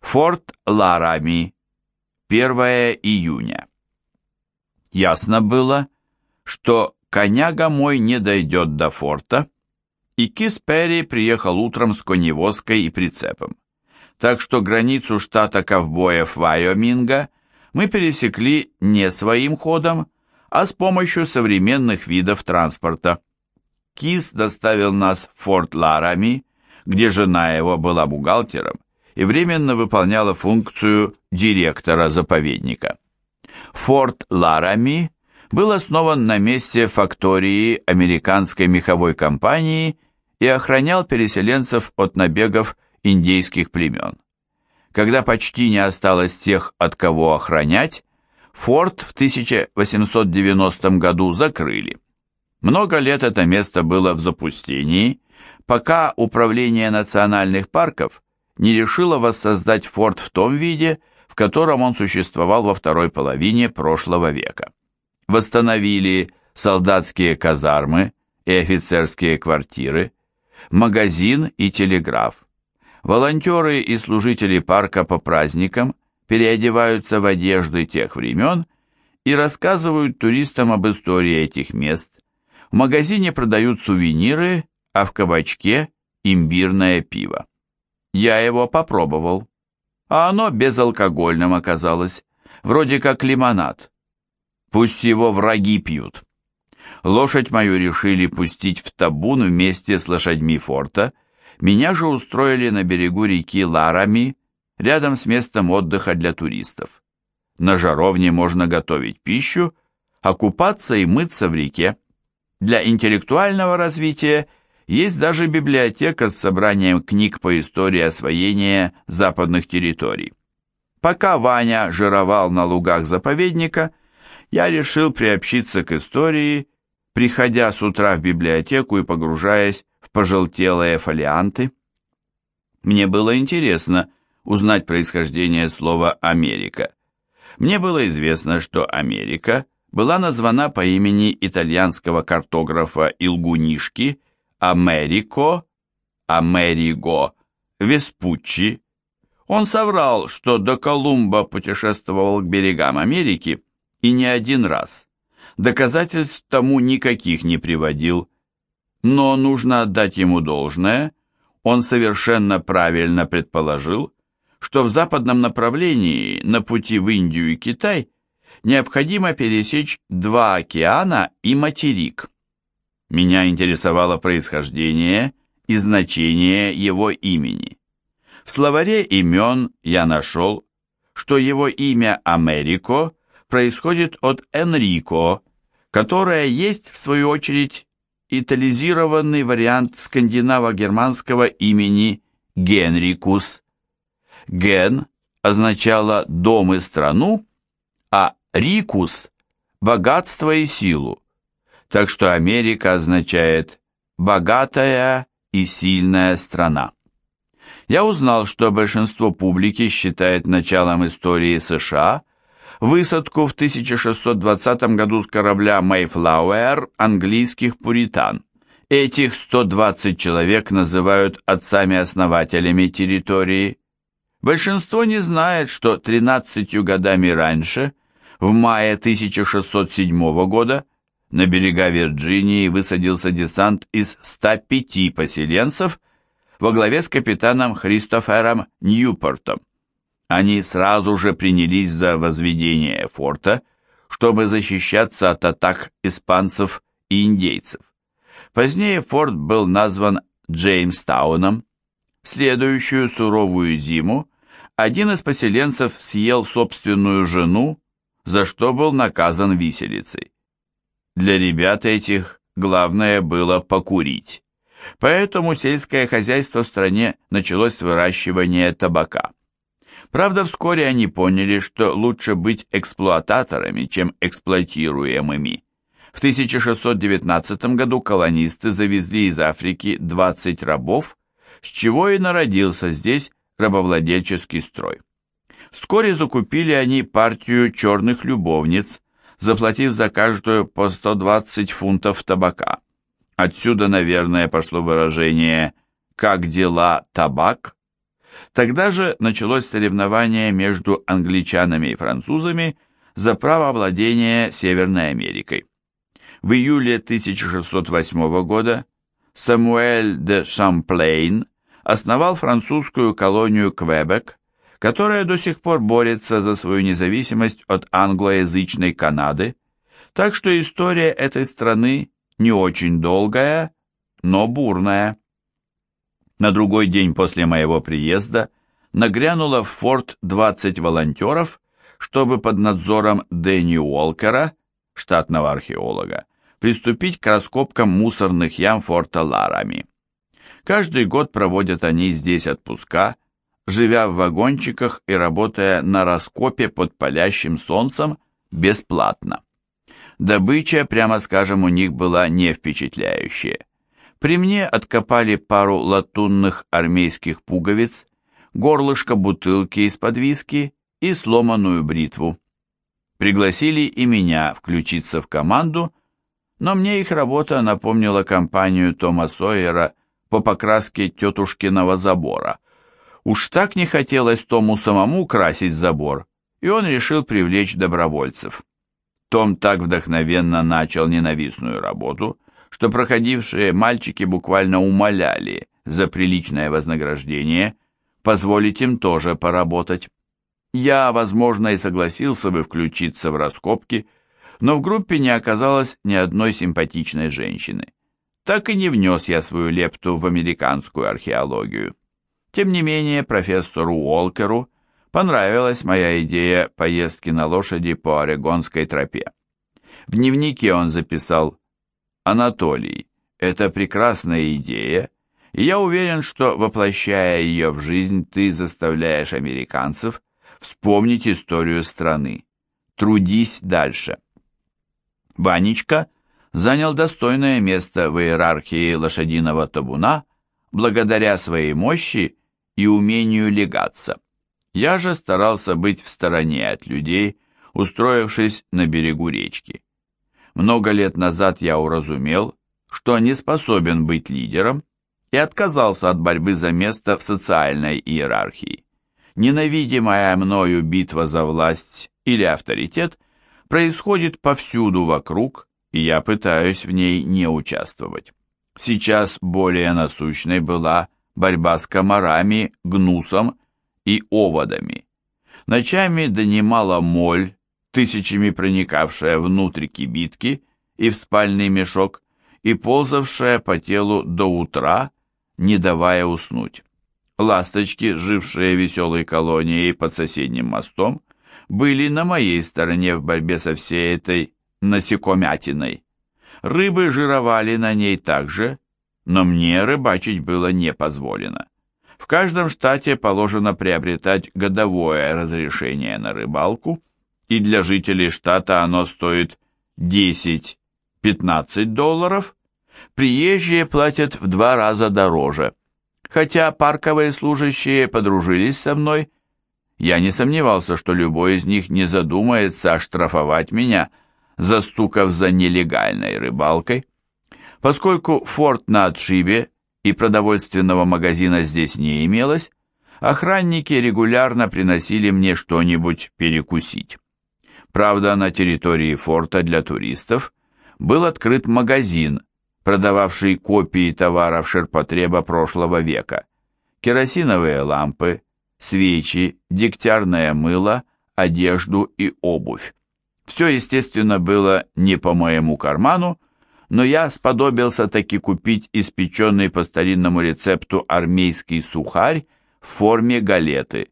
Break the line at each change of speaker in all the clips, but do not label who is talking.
Форт Ларами, 1 июня. Ясно было, что коняга мой не дойдет до форта, и Кис Перри приехал утром с коневозкой и прицепом. Так что границу штата ковбоев Вайоминга мы пересекли не своим ходом, а с помощью современных видов транспорта. Кис доставил нас в Форт Ларами, где жена его была бухгалтером и временно выполняла функцию директора заповедника. Форт Ларами был основан на месте фактории американской меховой компании и охранял переселенцев от набегов индейских племен. Когда почти не осталось тех, от кого охранять, форт в 1890 году закрыли. Много лет это место было в запустении, пока Управление национальных парков не решило воссоздать форт в том виде, в котором он существовал во второй половине прошлого века. Восстановили солдатские казармы и офицерские квартиры, магазин и телеграф. Волонтеры и служители парка по праздникам переодеваются в одежды тех времен и рассказывают туристам об истории этих мест. В магазине продают сувениры, а в кабачке имбирное пиво. Я его попробовал, а оно безалкогольным оказалось, вроде как лимонад. Пусть его враги пьют. Лошадь мою решили пустить в табун вместе с лошадьми форта, меня же устроили на берегу реки Ларами, рядом с местом отдыха для туристов. На жаровне можно готовить пищу, а купаться и мыться в реке. Для интеллектуального развития есть даже библиотека с собранием книг по истории освоения западных территорий. Пока Ваня жировал на лугах заповедника, я решил приобщиться к истории, приходя с утра в библиотеку и погружаясь в пожелтелые фолианты. Мне было интересно узнать происхождение слова «Америка». Мне было известно, что Америка была названа по имени итальянского картографа Илгунишки Америко, Америго, Веспуччи. Он соврал, что до Колумба путешествовал к берегам Америки и не один раз. Доказательств тому никаких не приводил, но нужно отдать ему должное, он совершенно правильно предположил, что в западном направлении на пути в Индию и Китай необходимо пересечь два океана и материк. Меня интересовало происхождение и значение его имени. В словаре имен я нашел, что его имя Америко происходит от Энрико, которое есть, в свою очередь, итализированный вариант скандинаво-германского имени Генрикус. Ген означало «дом и страну», а Рикус – богатство и силу. Так что Америка означает «богатая и сильная страна». Я узнал, что большинство публики считает началом истории США высадку в 1620 году с корабля Mayflower английских пуритан. Этих 120 человек называют отцами-основателями территории. Большинство не знает, что 13 годами раньше, в мае 1607 года, на берега Вирджинии высадился десант из 105 поселенцев во главе с капитаном Христофером Ньюпортом. Они сразу же принялись за возведение форта, чтобы защищаться от атак испанцев и индейцев. Позднее форт был назван Джеймстауном. В следующую суровую зиму один из поселенцев съел собственную жену, за что был наказан виселицей. Для ребят этих главное было покурить. Поэтому сельское хозяйство в стране началось с выращивания табака. Правда, вскоре они поняли, что лучше быть эксплуататорами, чем эксплуатируемыми. В 1619 году колонисты завезли из Африки 20 рабов, с чего и народился здесь рабовладельческий строй. Вскоре закупили они партию черных любовниц, заплатив за каждую по 120 фунтов табака. Отсюда, наверное, пошло выражение «как дела, табак?». Тогда же началось соревнование между англичанами и французами за право владения Северной Америкой. В июле 1608 года Самуэль де Шамплейн основал французскую колонию Квебек, которая до сих пор борется за свою независимость от англоязычной Канады, так что история этой страны не очень долгая, но бурная. На другой день после моего приезда нагрянуло в форт 20 волонтеров, чтобы под надзором Дэнни Уолкера, штатного археолога, приступить к раскопкам мусорных ям форта Ларами. Каждый год проводят они здесь отпуска, живя в вагончиках и работая на раскопе под палящим солнцем бесплатно. Добыча, прямо скажем, у них была не впечатляющая. При мне откопали пару латунных армейских пуговиц, горлышко бутылки из-под виски и сломанную бритву. Пригласили и меня включиться в команду, но мне их работа напомнила компанию Тома Сойера по покраске тетушкиного забора. Уж так не хотелось Тому самому красить забор, и он решил привлечь добровольцев. Том так вдохновенно начал ненавистную работу, что проходившие мальчики буквально умоляли за приличное вознаграждение позволить им тоже поработать. Я, возможно, и согласился бы включиться в раскопки, но в группе не оказалось ни одной симпатичной женщины. Так и не внес я свою лепту в американскую археологию. Тем не менее, профессору Уолкеру понравилась моя идея поездки на лошади по Орегонской тропе. В дневнике он записал «Анатолий, это прекрасная идея, и я уверен, что, воплощая ее в жизнь, ты заставляешь американцев вспомнить историю страны. Трудись дальше». Ванечка занял достойное место в иерархии лошадиного табуна благодаря своей мощи и умению легаться. Я же старался быть в стороне от людей, устроившись на берегу речки. Много лет назад я уразумел, что не способен быть лидером и отказался от борьбы за место в социальной иерархии. Ненавидимая мною битва за власть или авторитет происходит повсюду вокруг, и я пытаюсь в ней не участвовать. Сейчас более насущной была борьба с комарами, гнусом и оводами. Ночами донимала моль, тысячами проникавшая внутрь кибитки и в спальный мешок, и ползавшая по телу до утра, не давая уснуть. Ласточки, жившие веселой колонией под соседним мостом, были на моей стороне в борьбе со всей этой насекомятиной. Рыбы жировали на ней также, но мне рыбачить было не позволено. В каждом штате положено приобретать годовое разрешение на рыбалку, и для жителей штата оно стоит 10-15 долларов, приезжие платят в два раза дороже. Хотя парковые служащие подружились со мной, я не сомневался, что любой из них не задумается оштрафовать меня, застукав за нелегальной рыбалкой. Поскольку форт на отшибе и продовольственного магазина здесь не имелось, охранники регулярно приносили мне что-нибудь перекусить. Правда, на территории форта для туристов был открыт магазин, продававший копии товаров ширпотреба прошлого века. Керосиновые лампы, свечи, дегтярное мыло, одежду и обувь. Все, естественно, было не по моему карману, но я сподобился таки купить испеченный по старинному рецепту армейский сухарь в форме галеты.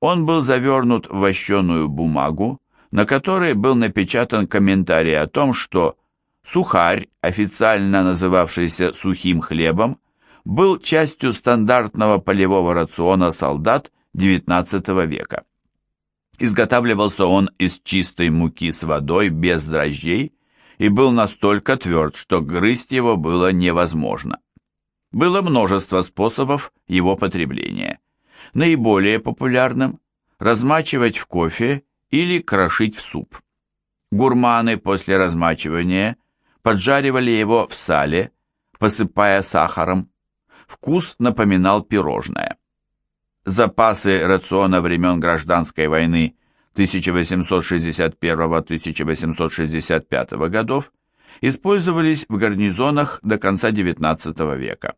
Он был завернут в вощеную бумагу, на которой был напечатан комментарий о том, что сухарь, официально называвшийся сухим хлебом, был частью стандартного полевого рациона солдат XIX века. Изготавливался он из чистой муки с водой без дрожжей и был настолько тверд, что грызть его было невозможно. Было множество способов его потребления. Наиболее популярным – размачивать в кофе или крошить в суп. Гурманы после размачивания поджаривали его в сале, посыпая сахаром. Вкус напоминал пирожное. запасы рациона времен Гражданской войны 1861-1865 годов использовались в гарнизонах до конца XIX века.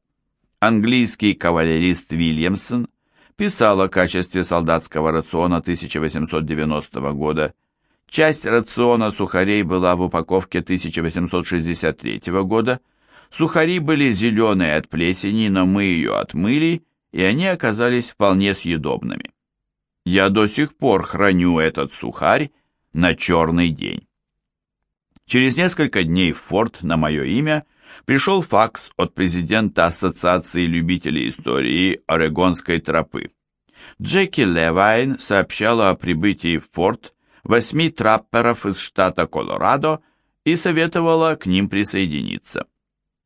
Английский кавалерист Вильямсон писал о качестве солдатского рациона 1890 года. Часть рациона сухарей была в упаковке 1863 года. Сухари были зеленые от плесени, но мы ее отмыли, и они оказались вполне съедобными. Я до сих пор храню этот сухарь на черный день. Через несколько дней в форт на мое имя пришел факс от президента Ассоциации любителей истории Орегонской тропы. Джеки Левайн сообщала о прибытии в форт восьми трапперов из штата Колорадо и советовала к ним присоединиться.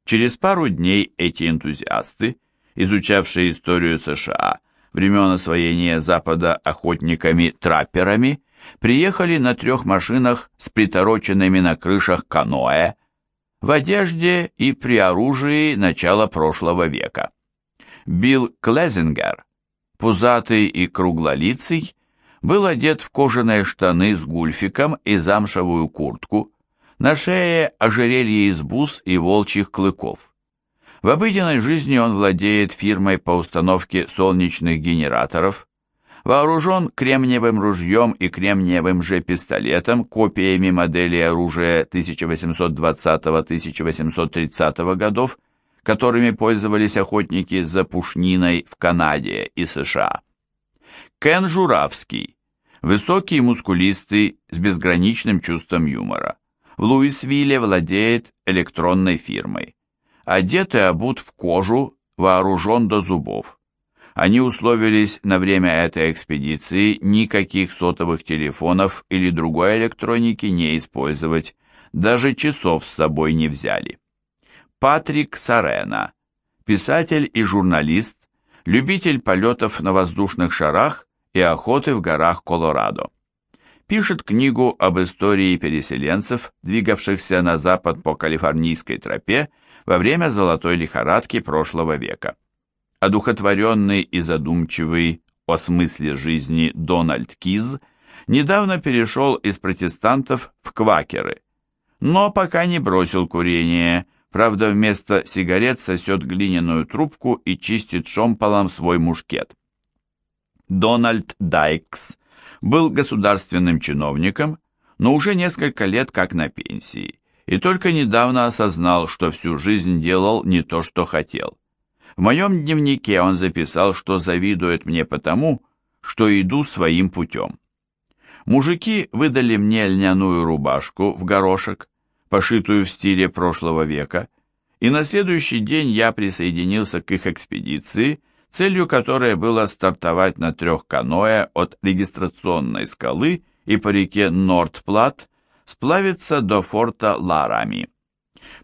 Через пару дней эти энтузиасты, изучавшие историю США времен освоения Запада охотниками-трапперами, приехали на трех машинах с притороченными на крышах каноэ, в одежде и при оружии начала прошлого века. Билл Клезингер, пузатый и круглолицый, был одет в кожаные штаны с гульфиком и замшевую куртку, на шее ожерелье из бус и волчьих клыков. В обыденной жизни он владеет фирмой по установке солнечных генераторов, вооружен кремниевым ружьем и кремниевым же пистолетом, копиями модели оружия 1820-1830 годов, которыми пользовались охотники за пушниной в Канаде и США. Кен Журавский, высокий и мускулистый, с безграничным чувством юмора. В Луисвилле владеет электронной фирмой. Одет и обут в кожу, вооружен до зубов. Они условились на время этой экспедиции никаких сотовых телефонов или другой электроники не использовать, даже часов с собой не взяли. Патрик Сарена, писатель и журналист, любитель полетов на воздушных шарах и охоты в горах Колорадо. Пишет книгу об истории переселенцев, двигавшихся на запад по Калифорнийской тропе во время золотой лихорадки прошлого века. Одухотворенный и задумчивый о смысле жизни Дональд Киз недавно перешел из протестантов в квакеры, но пока не бросил курение, правда вместо сигарет сосет глиняную трубку и чистит шомполом свой мушкет. Дональд Дайкс был государственным чиновником, но уже несколько лет как на пенсии, и только недавно осознал, что всю жизнь делал не то, что хотел. В моем дневнике он записал, что завидует мне потому, что иду своим путем. Мужики выдали мне льняную рубашку в горошек, пошитую в стиле прошлого века, и на следующий день я присоединился к их экспедиции, целью которой было стартовать на трех каноэ от регистрационной скалы и по реке Нордплат сплавиться до форта Ларами.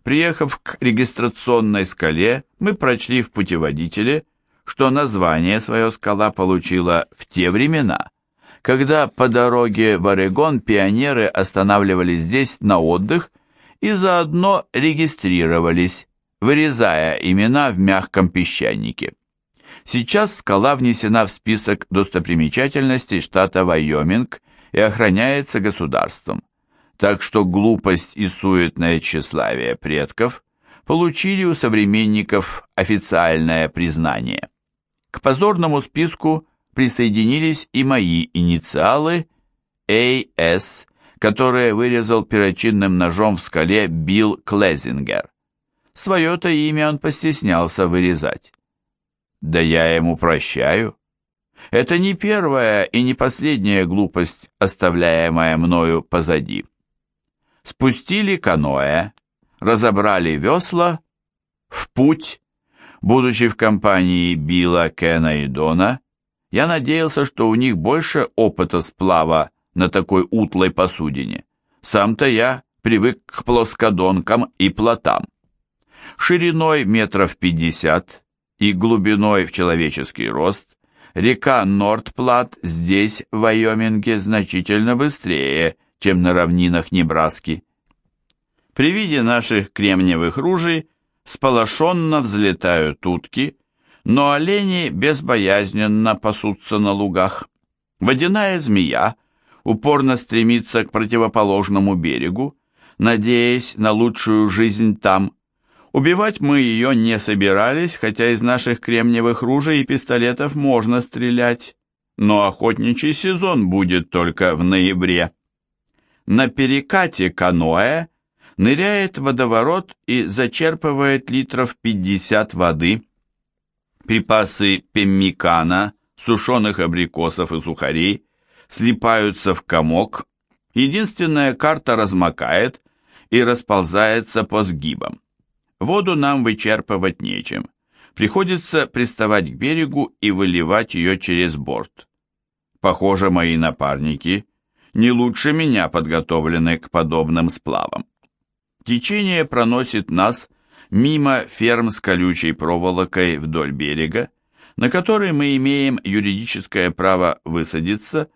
Приехав к регистрационной скале, мы прочли в путеводителе, что название свое скала получила в те времена, когда по дороге в Орегон пионеры останавливались здесь на отдых и заодно регистрировались, вырезая имена в мягком песчанике. Сейчас скала внесена в список достопримечательностей штата Вайоминг и охраняется государством так что глупость и суетное тщеславие предков получили у современников официальное признание. К позорному списку присоединились и мои инициалы AS, которые вырезал перочинным ножом в скале Билл Клезингер. Свое-то имя он постеснялся вырезать. Да я ему прощаю. Это не первая и не последняя глупость, оставляемая мною позади спустили каноэ, разобрали весла, в путь. Будучи в компании Билла, Кена и Дона, я надеялся, что у них больше опыта сплава на такой утлой посудине. Сам-то я привык к плоскодонкам и плотам. Шириной метров пятьдесят и глубиной в человеческий рост река Нордплат здесь, в Вайоминге, значительно быстрее, чем на равнинах Небраски. При виде наших кремниевых ружей сполошенно взлетают утки, но олени безбоязненно пасутся на лугах. Водяная змея упорно стремится к противоположному берегу, надеясь на лучшую жизнь там. Убивать мы ее не собирались, хотя из наших кремниевых ружей и пистолетов можно стрелять, но охотничий сезон будет только в ноябре. На перекате каноэ ныряет водоворот и зачерпывает литров 50 воды. Припасы пеммикана, сушеных абрикосов и сухарей слипаются в комок, единственная карта размокает и расползается по сгибам. Воду нам вычерпывать нечем. Приходится приставать к берегу и выливать ее через борт. Похоже, мои напарники не лучше меня подготовлены к подобным сплавам. Течение проносит нас мимо ферм с колючей проволокой вдоль берега, на которой мы имеем юридическое право высадиться,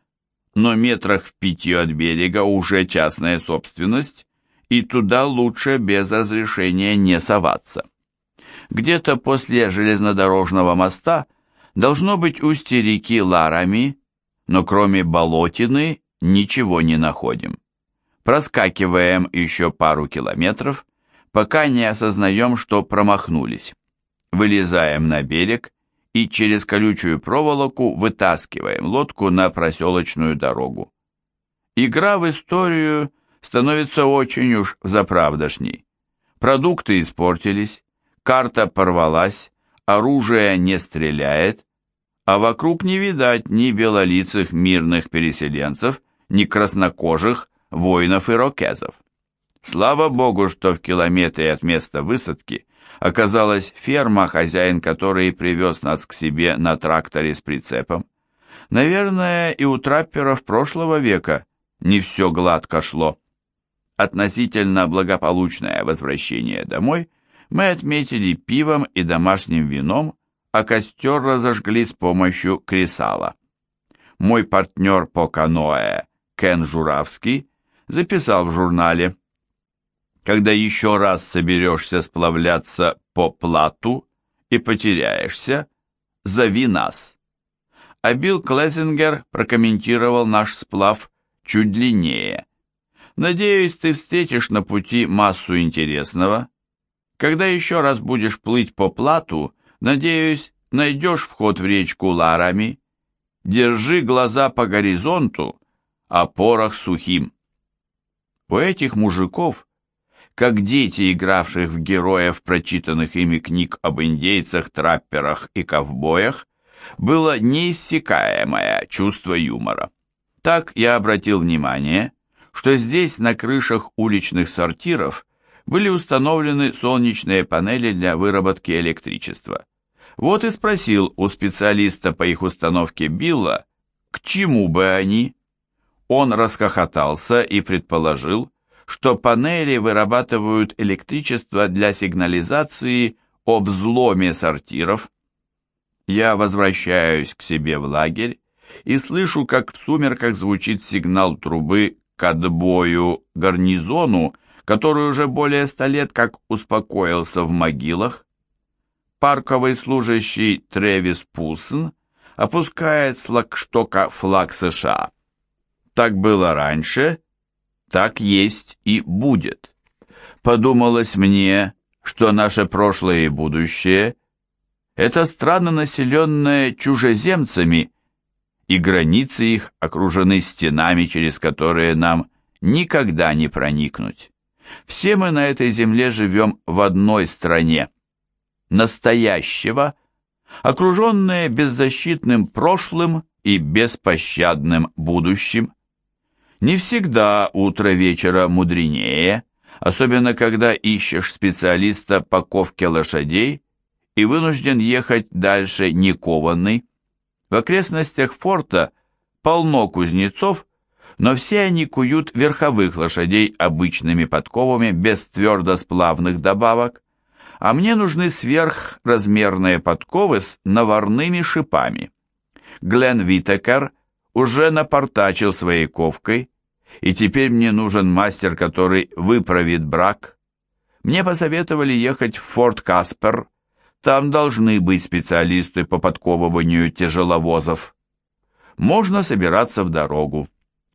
но метрах в пяти от берега уже частная собственность, и туда лучше без разрешения не соваться. Где-то после железнодорожного моста должно быть устье реки Ларами, но кроме болотины ничего не находим. Проскакиваем еще пару километров, пока не осознаем, что промахнулись. Вылезаем на берег и через колючую проволоку вытаскиваем лодку на проселочную дорогу. Игра в историю становится очень уж заправдошней. Продукты испортились, карта порвалась, оружие не стреляет, а вокруг не видать ни белолицых мирных переселенцев, ни краснокожих воинов-ирокезов. Слава богу, что в километре от места высадки оказалась ферма, хозяин которой привез нас к себе на тракторе с прицепом. Наверное, и у трапперов прошлого века не все гладко шло. Относительно благополучное возвращение домой мы отметили пивом и домашним вином, а костер разожгли с помощью кресала. Мой партнер по каноэ Кен Журавский записал в журнале когда еще раз соберешься сплавляться по плату и потеряешься, зови нас. А Билл Клессингер прокомментировал наш сплав чуть длиннее. Надеюсь, ты встретишь на пути массу интересного. Когда еще раз будешь плыть по плату, надеюсь, найдешь вход в речку Ларами. Держи глаза по горизонту, а порох сухим. У этих мужиков как дети, игравших в героев прочитанных ими книг об индейцах, трапперах и ковбоях, было неиссякаемое чувство юмора. Так я обратил внимание, что здесь на крышах уличных сортиров были установлены солнечные панели для выработки электричества. Вот и спросил у специалиста по их установке Билла, к чему бы они. Он расхохотался и предположил, что панели вырабатывают электричество для сигнализации о взломе сортиров. Я возвращаюсь к себе в лагерь и слышу, как в сумерках звучит сигнал трубы к отбою гарнизону, который уже более ста лет как успокоился в могилах. Парковый служащий Тревис Пулсон опускает с лагштока флаг США. Так было раньше, так есть и будет. Подумалось мне, что наше прошлое и будущее – это страна, населенная чужеземцами, и границы их окружены стенами, через которые нам никогда не проникнуть. Все мы на этой земле живем в одной стране, настоящего, окруженные беззащитным прошлым и беспощадным будущим. Не всегда утро вечера мудренее, особенно когда ищешь специалиста по ковке лошадей и вынужден ехать дальше не кованный. В окрестностях форта полно кузнецов, но все они куют верховых лошадей обычными подковами без твердосплавных добавок, а мне нужны сверхразмерные подковы с наварными шипами. Глен Витекер уже напортачил своей ковкой, и теперь мне нужен мастер, который выправит брак. Мне посоветовали ехать в Форт Каспер, Там должны быть специалисты по подковыванию тяжеловозов. Можно собираться в дорогу.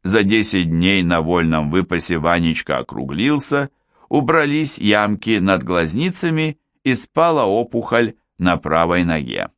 За 10 дней на вольном выпасе Ванечка округлился, убрались ямки над глазницами и спала опухоль на правой ноге.